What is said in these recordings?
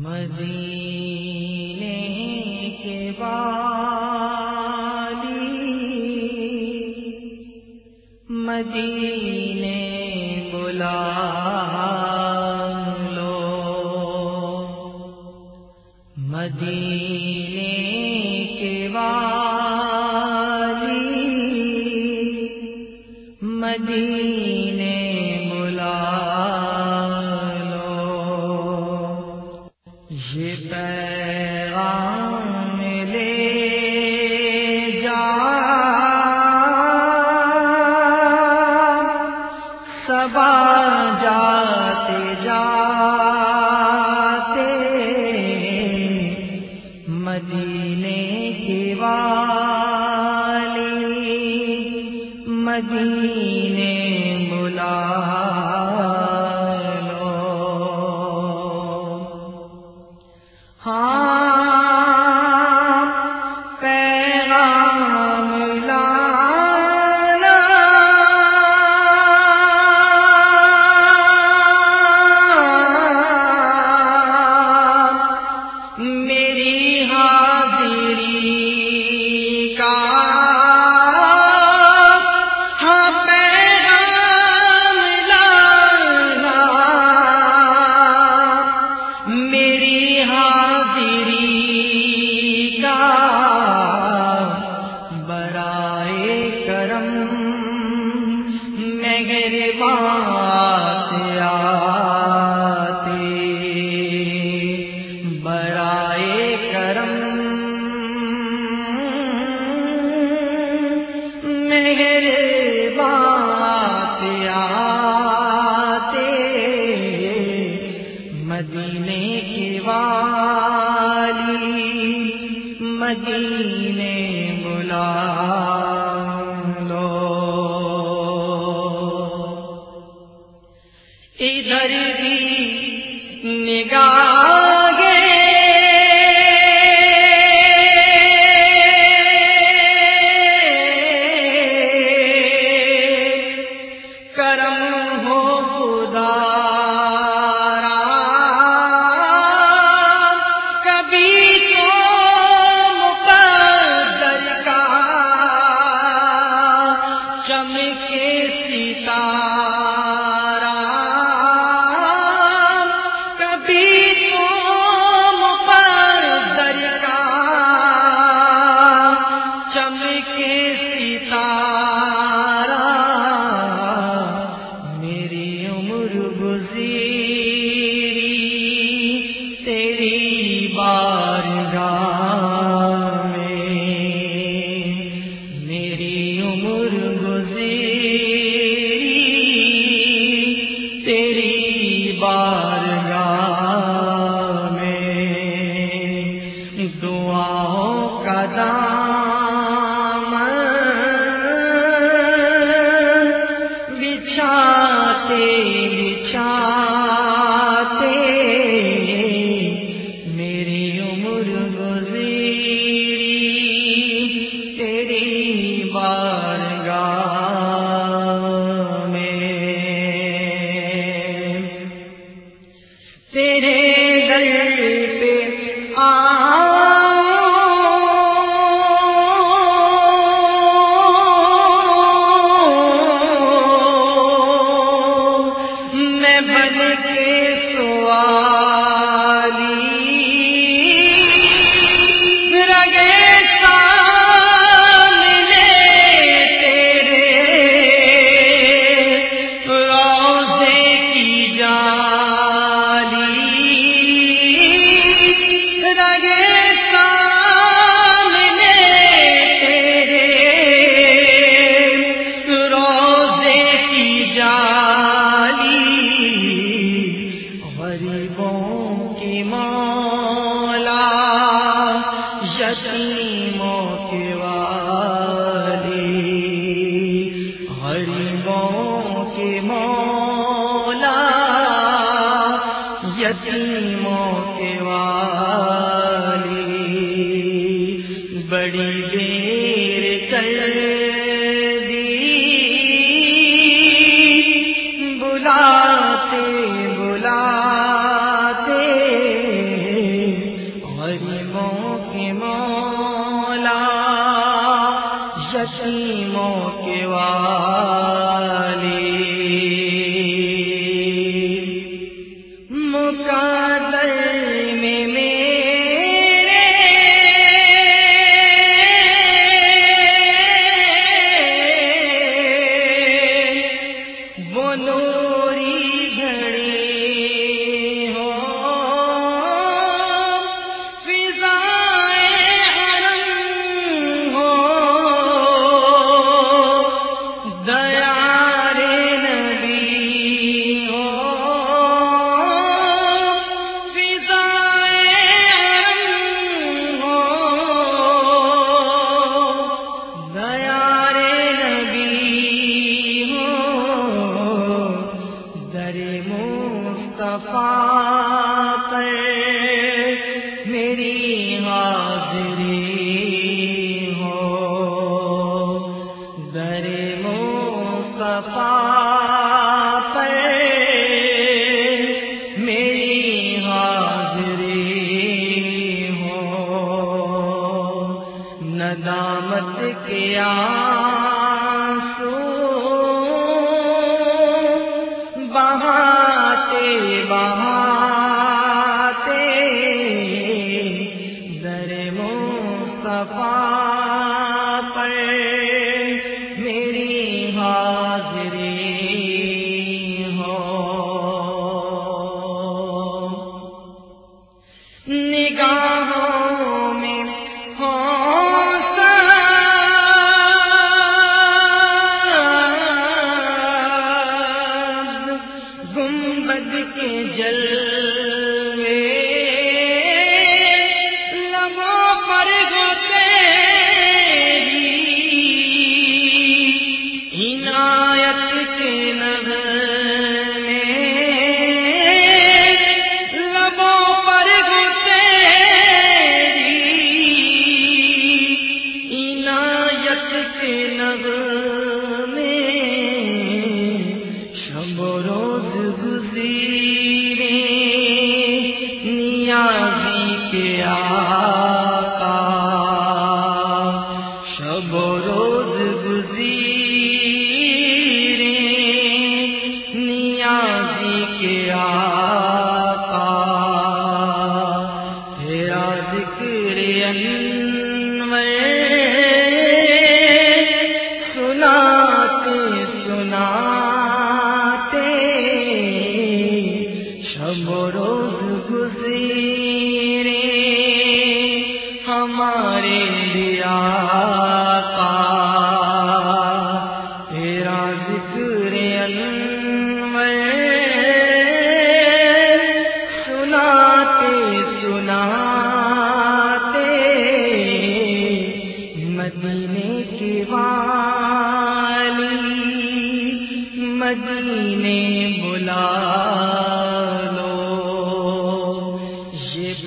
مدینے کے مدینے بلا لو۔ مدینے کے مدینے مدینے بلا مدینے بلا یتیموں بڑی دیر کر دی۔ بلاتے بلاتے غریبوں کے مولا یتیموں کے وا مصطفیٰ میری حاضری ہو۔ در مصطفیٰ میری حاضری ہو۔ ندامت کیا مصطفیٰ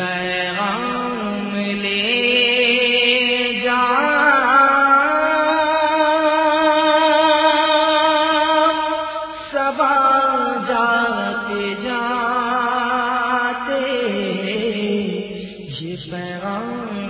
پیغام جا۔ سبا جاتے جاتے یہ پیغام